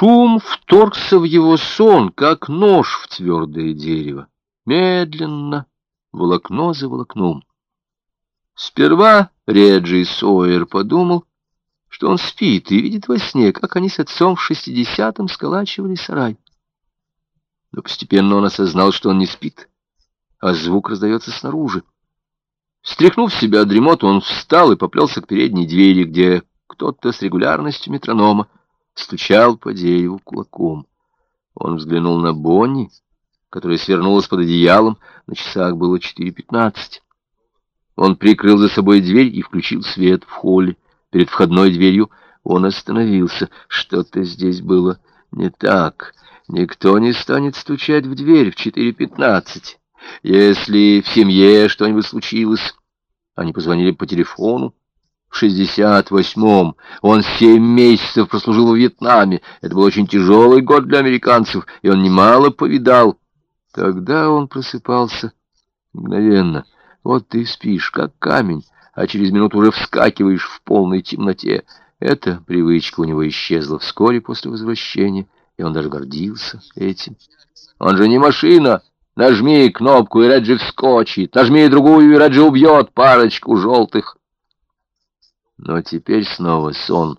Шум вторгся в его сон, как нож в твердое дерево. Медленно, волокно за волокном. Сперва Реджи Сойер подумал, что он спит и видит во сне, как они с отцом в шестидесятом сколачивали сарай. Но постепенно он осознал, что он не спит, а звук раздается снаружи. Стряхнув себя дремоту, он встал и поплелся к передней двери, где кто-то с регулярностью метронома стучал по дереву кулаком. Он взглянул на Бонни, которая свернулась под одеялом, на часах было 4.15. Он прикрыл за собой дверь и включил свет в холле. Перед входной дверью он остановился. Что-то здесь было не так. Никто не станет стучать в дверь в 4.15. Если в семье что-нибудь случилось, они позвонили по телефону. В 68-м он семь месяцев прослужил во Вьетнаме. Это был очень тяжелый год для американцев, и он немало повидал. Тогда он просыпался мгновенно. Вот ты спишь, как камень, а через минуту уже вскакиваешь в полной темноте. Эта привычка у него исчезла вскоре после возвращения, и он даже гордился этим. Он же не машина. Нажми кнопку, и Реджи вскочит. Нажми другую, и Реджи убьет парочку желтых. Но теперь снова сон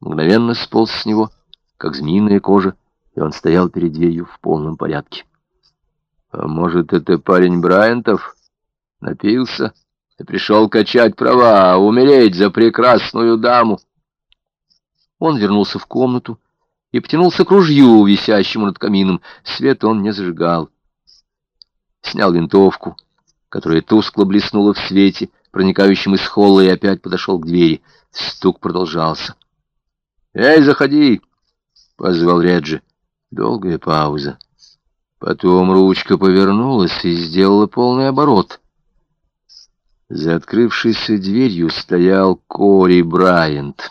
мгновенно сполз с него, как змеиная кожа, и он стоял перед дверью в полном порядке. А может, это парень Брайантов? Напился и пришел качать права, умереть за прекрасную даму. Он вернулся в комнату и потянулся к ружью, висящему над камином. Свет он не зажигал. Снял винтовку, которая тускло блеснула в свете, проникающим из холла, и опять подошел к двери. Стук продолжался. «Эй, заходи!» — позвал Реджи. Долгая пауза. Потом ручка повернулась и сделала полный оборот. За открывшейся дверью стоял Кори Брайант.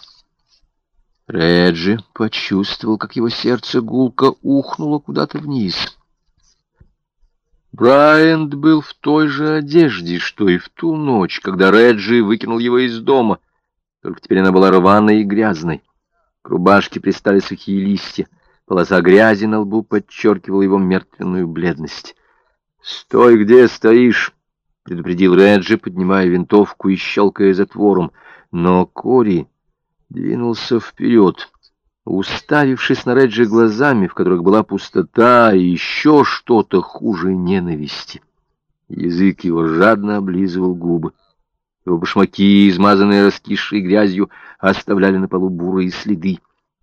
Реджи почувствовал, как его сердце гулко ухнуло куда-то вниз. Брайант был в той же одежде, что и в ту ночь, когда Реджи выкинул его из дома. Только теперь она была рваной и грязной. К рубашке пристали сухие листья. Полоса грязи на лбу подчеркивала его мертвенную бледность. «Стой, где стоишь!» — предупредил Реджи, поднимая винтовку и щелкая затвором. Но Кори двинулся вперед уставившись на Реджи глазами, в которых была пустота и еще что-то хуже ненависти. Язык его жадно облизывал губы. Его башмаки, измазанные раскисшей грязью, оставляли на полу бурые следы.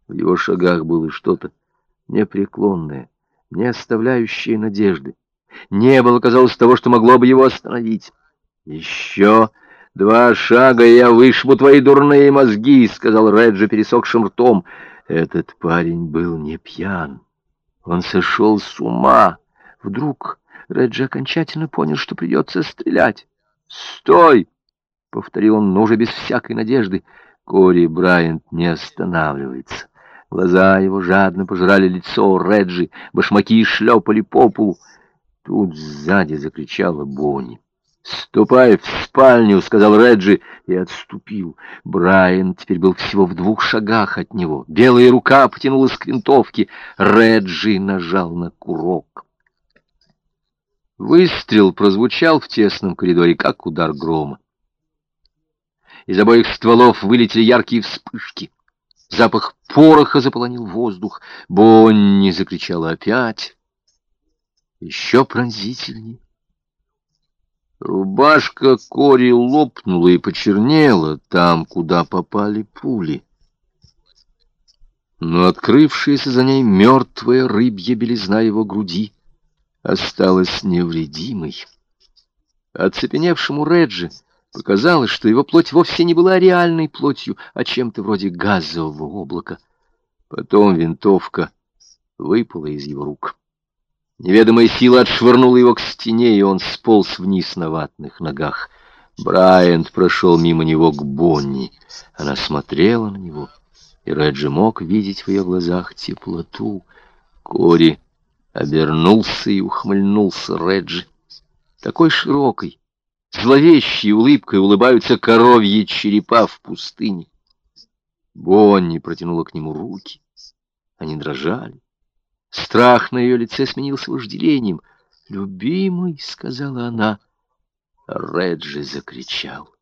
В его шагах было что-то непреклонное, не оставляющее надежды. Не было, казалось, того, что могло бы его остановить. «Еще два шага, я вышибу твои дурные мозги», — сказал Реджи пересохшим ртом. Этот парень был не пьян. Он сошел с ума. Вдруг Реджи окончательно понял, что придется стрелять. «Стой!» — повторил он, но уже без всякой надежды. Кори Брайант не останавливается. Глаза его жадно пожирали лицо Реджи, башмаки шлепали по полу. Тут сзади закричала Бонни. «Ступай в спальню», — сказал Реджи, и отступил. Брайан теперь был всего в двух шагах от него. Белая рука потянулась к винтовке. Реджи нажал на курок. Выстрел прозвучал в тесном коридоре, как удар грома. Из обоих стволов вылетели яркие вспышки. Запах пороха заполонил воздух. Бонни закричала опять. Еще пронзительнее. Рубашка Кори лопнула и почернела там, куда попали пули. Но открывшаяся за ней мертвая рыбья белизна его груди осталась невредимой. Оцепеневшему Реджи показалось, что его плоть вовсе не была реальной плотью, а чем-то вроде газового облака. Потом винтовка выпала из его рук. Неведомая сила отшвырнула его к стене, и он сполз вниз на ватных ногах. Брайант прошел мимо него к Бонни. Она смотрела на него, и Реджи мог видеть в ее глазах теплоту. Кори обернулся и ухмыльнулся Реджи. Такой широкой, зловещей улыбкой улыбаются коровьи черепа в пустыне. Бонни протянула к нему руки. Они дрожали. Страх на ее лице сменился вожделением. «Любимый», — сказала она. Реджи закричал.